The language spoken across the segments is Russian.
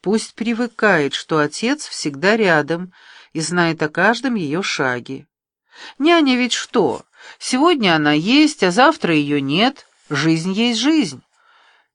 Пусть привыкает, что отец всегда рядом и знает о каждом ее шаге. Няня ведь что? Сегодня она есть, а завтра ее нет. Жизнь есть жизнь.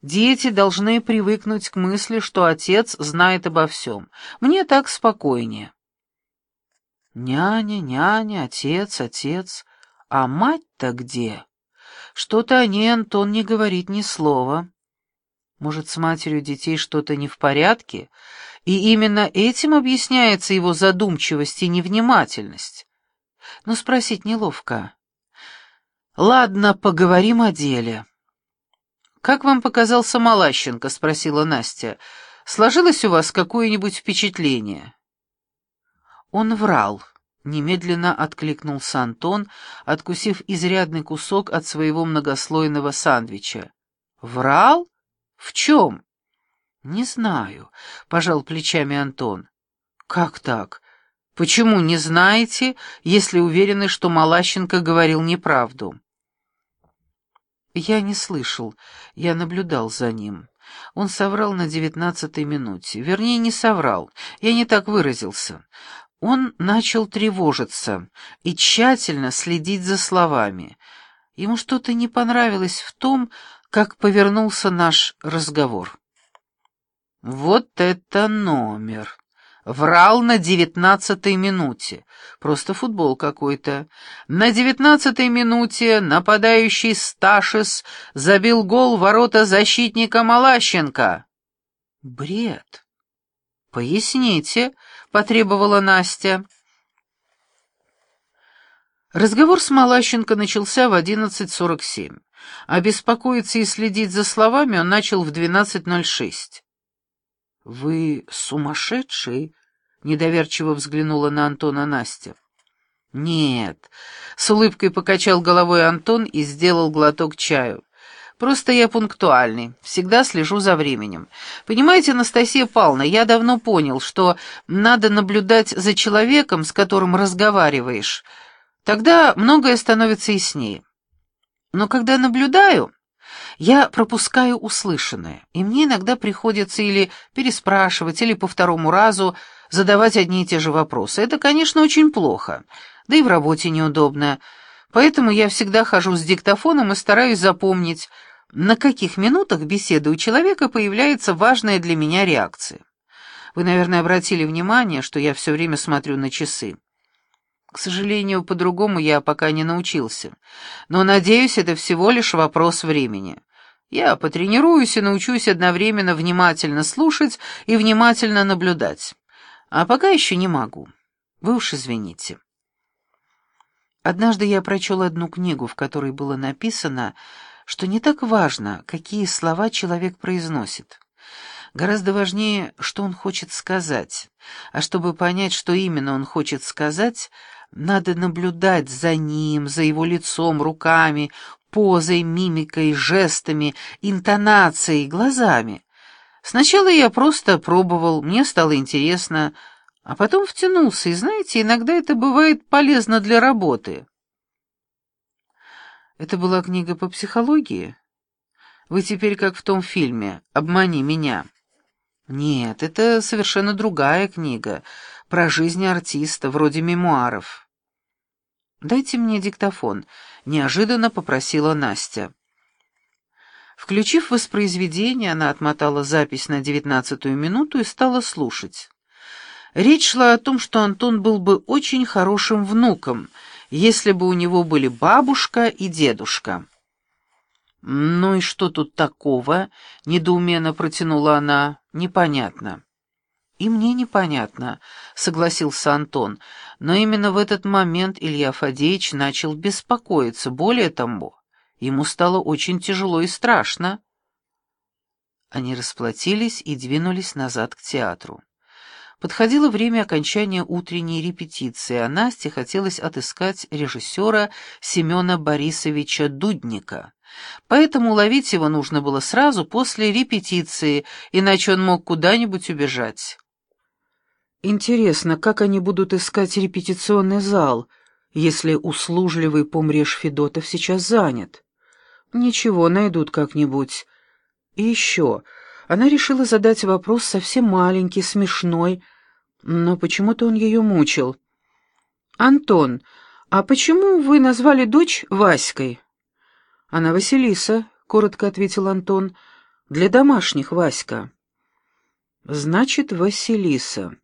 Дети должны привыкнуть к мысли, что отец знает обо всем. Мне так спокойнее. Няня, няня, отец, отец. А мать-то где? Что-то о ней Антон не говорит ни слова. Может, с матерью детей что-то не в порядке, и именно этим объясняется его задумчивость и невнимательность. Но спросить неловко. «Ладно, поговорим о деле». «Как вам показался Малащенко?» — спросила Настя. «Сложилось у вас какое-нибудь впечатление?» Он врал. Немедленно откликнулся Антон, откусив изрядный кусок от своего многослойного сандвича. «Врал? В чем?» «Не знаю», — пожал плечами Антон. «Как так? Почему не знаете, если уверены, что Малащенко говорил неправду?» Я не слышал, я наблюдал за ним. Он соврал на девятнадцатой минуте. Вернее, не соврал, я не так выразился. Он начал тревожиться и тщательно следить за словами. Ему что-то не понравилось в том, как повернулся наш разговор. «Вот это номер!» Врал на девятнадцатой минуте. Просто футбол какой-то. На девятнадцатой минуте нападающий Сташис забил гол ворота защитника Малащенко. Бред. Поясните, потребовала Настя. Разговор с Малащенко начался в 11.47, а беспокоиться и следить за словами он начал в 12.06. «Вы сумасшедший?» — недоверчиво взглянула на Антона Настя. «Нет», — с улыбкой покачал головой Антон и сделал глоток чаю. «Просто я пунктуальный, всегда слежу за временем. Понимаете, Анастасия Павловна, я давно понял, что надо наблюдать за человеком, с которым разговариваешь. Тогда многое становится яснее. Но когда наблюдаю, я пропускаю услышанное, и мне иногда приходится или переспрашивать, или по второму разу задавать одни и те же вопросы. Это, конечно, очень плохо, да и в работе неудобно. Поэтому я всегда хожу с диктофоном и стараюсь запомнить, на каких минутах беседы у человека появляется важная для меня реакция. Вы, наверное, обратили внимание, что я все время смотрю на часы. К сожалению, по-другому я пока не научился. Но, надеюсь, это всего лишь вопрос времени. Я потренируюсь и научусь одновременно внимательно слушать и внимательно наблюдать. А пока еще не могу. Вы уж извините. Однажды я прочел одну книгу, в которой было написано, что не так важно, какие слова человек произносит. Гораздо важнее, что он хочет сказать. А чтобы понять, что именно он хочет сказать, надо наблюдать за ним, за его лицом, руками, позой, мимикой, жестами, интонацией, глазами. Сначала я просто пробовал, мне стало интересно, а потом втянулся, и знаете, иногда это бывает полезно для работы. Это была книга по психологии? Вы теперь как в том фильме «Обмани меня». Нет, это совершенно другая книга, про жизнь артиста, вроде мемуаров. «Дайте мне диктофон», — неожиданно попросила Настя. Включив воспроизведение, она отмотала запись на девятнадцатую минуту и стала слушать. Речь шла о том, что Антон был бы очень хорошим внуком, если бы у него были бабушка и дедушка. «Ну и что тут такого?» — недоуменно протянула она. «Непонятно». «И мне непонятно», — согласился Антон, но именно в этот момент Илья Фадеевич начал беспокоиться. Более того, ему стало очень тяжело и страшно. Они расплатились и двинулись назад к театру. Подходило время окончания утренней репетиции, а Насте хотелось отыскать режиссера Семена Борисовича Дудника. Поэтому ловить его нужно было сразу после репетиции, иначе он мог куда-нибудь убежать. Интересно, как они будут искать репетиционный зал, если услужливый помреж Федотов сейчас занят? Ничего, найдут как-нибудь. И еще, Она решила задать вопрос совсем маленький, смешной, но почему-то он ее мучил. «Антон, а почему вы назвали дочь Васькой?» «Она Василиса», — коротко ответил Антон, — «для домашних Васька». «Значит, Василиса.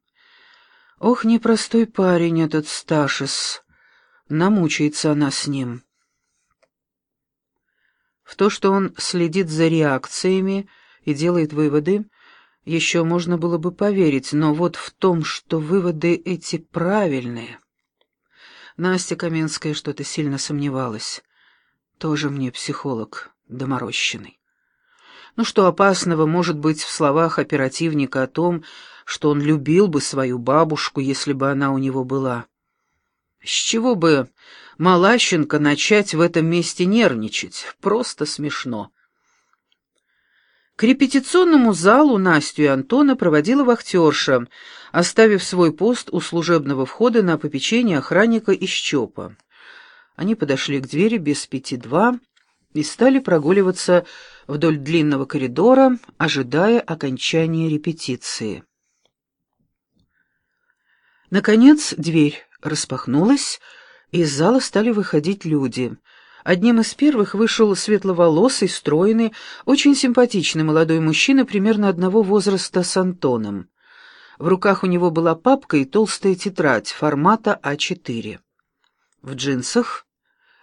Ох, непростой парень этот Сташис. Намучается она с ним». В то, что он следит за реакциями и делает выводы, еще можно было бы поверить, но вот в том, что выводы эти правильные... Настя Каменская что-то сильно сомневалась. Тоже мне психолог доморощенный. Ну что опасного может быть в словах оперативника о том, что он любил бы свою бабушку, если бы она у него была? С чего бы Малащенко начать в этом месте нервничать? Просто смешно. К репетиционному залу Настю и Антона проводила вахтерша, оставив свой пост у служебного входа на попечение охранника из ЧОПа. Они подошли к двери без пяти два и стали прогуливаться вдоль длинного коридора, ожидая окончания репетиции. Наконец дверь распахнулась, и из зала стали выходить люди — Одним из первых вышел светловолосый, стройный, очень симпатичный молодой мужчина примерно одного возраста с Антоном. В руках у него была папка и толстая тетрадь формата А4. В джинсах,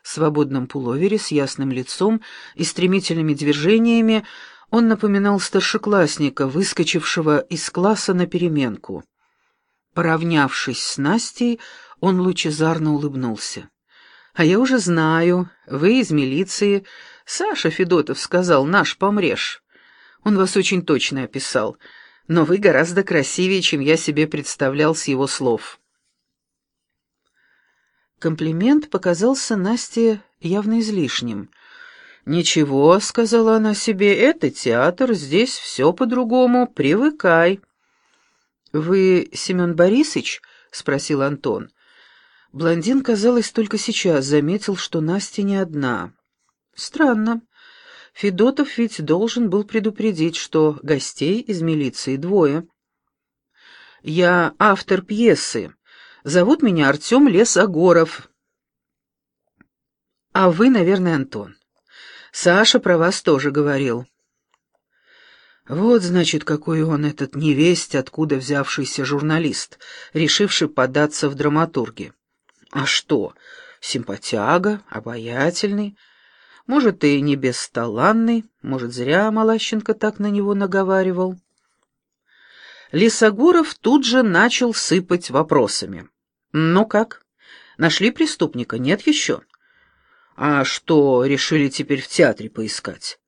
свободном пуловере с ясным лицом и стремительными движениями он напоминал старшеклассника, выскочившего из класса на переменку. Поравнявшись с Настей, он лучезарно улыбнулся. А я уже знаю, вы из милиции. Саша Федотов сказал, наш помрешь. Он вас очень точно описал, но вы гораздо красивее, чем я себе представлял с его слов. Комплимент показался Насте явно излишним. «Ничего», — сказала она себе, — «это театр, здесь все по-другому, привыкай». «Вы Семен Борисович?» — спросил Антон. Блондин, казалось, только сейчас заметил, что Настя не одна. Странно. Федотов ведь должен был предупредить, что гостей из милиции двое. «Я автор пьесы. Зовут меня Артем Лесогоров». «А вы, наверное, Антон. Саша про вас тоже говорил». Вот, значит, какой он, этот невесть, откуда взявшийся журналист, решивший податься в драматурги. А что, симпатяга, обаятельный, может, и не бесталанный, может, зря Малащенко так на него наговаривал. Лисогоров тут же начал сыпать вопросами. «Ну как? Нашли преступника? Нет еще?» «А что, решили теперь в театре поискать?»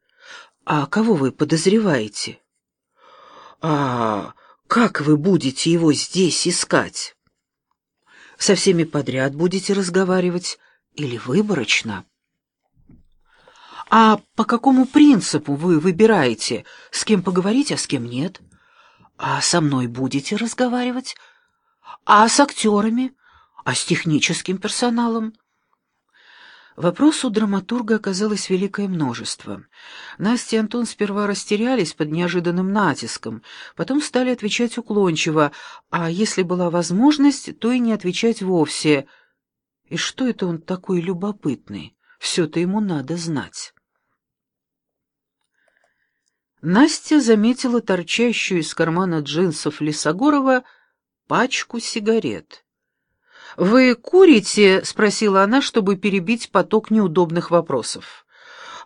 «А кого вы подозреваете?» «А как вы будете его здесь искать?» Со всеми подряд будете разговаривать или выборочно? А по какому принципу вы выбираете, с кем поговорить, а с кем нет? А со мной будете разговаривать? А с актерами? А с техническим персоналом? Вопрос у драматурга оказалось великое множество. Настя и Антон сперва растерялись под неожиданным натиском, потом стали отвечать уклончиво, а если была возможность, то и не отвечать вовсе. И что это он такой любопытный? Все-то ему надо знать. Настя заметила торчащую из кармана джинсов Лисогорова пачку сигарет. «Вы курите?» — спросила она, чтобы перебить поток неудобных вопросов.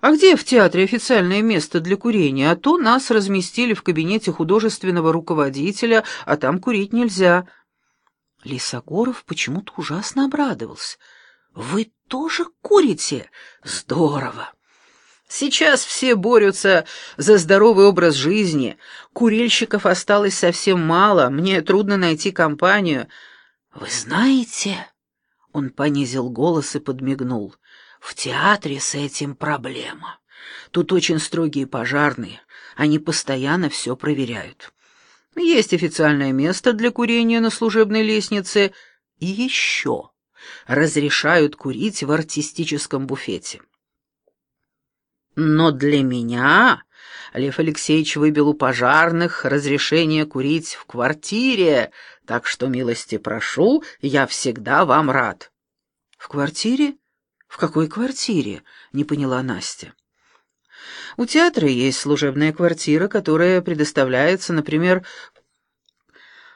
«А где в театре официальное место для курения? А то нас разместили в кабинете художественного руководителя, а там курить нельзя». Лисогоров почему-то ужасно обрадовался. «Вы тоже курите? Здорово!» Сейчас все борются за здоровый образ жизни. Курильщиков осталось совсем мало, мне трудно найти компанию. «Вы знаете...» — он понизил голос и подмигнул. «В театре с этим проблема. Тут очень строгие пожарные, они постоянно все проверяют. Есть официальное место для курения на служебной лестнице и еще разрешают курить в артистическом буфете. Но для меня Лев Алексеевич выбил у пожарных разрешение курить в квартире, так что, милости прошу, я всегда вам рад». «В квартире? В какой квартире?» — не поняла Настя. У театра есть служебная квартира, которая предоставляется, например,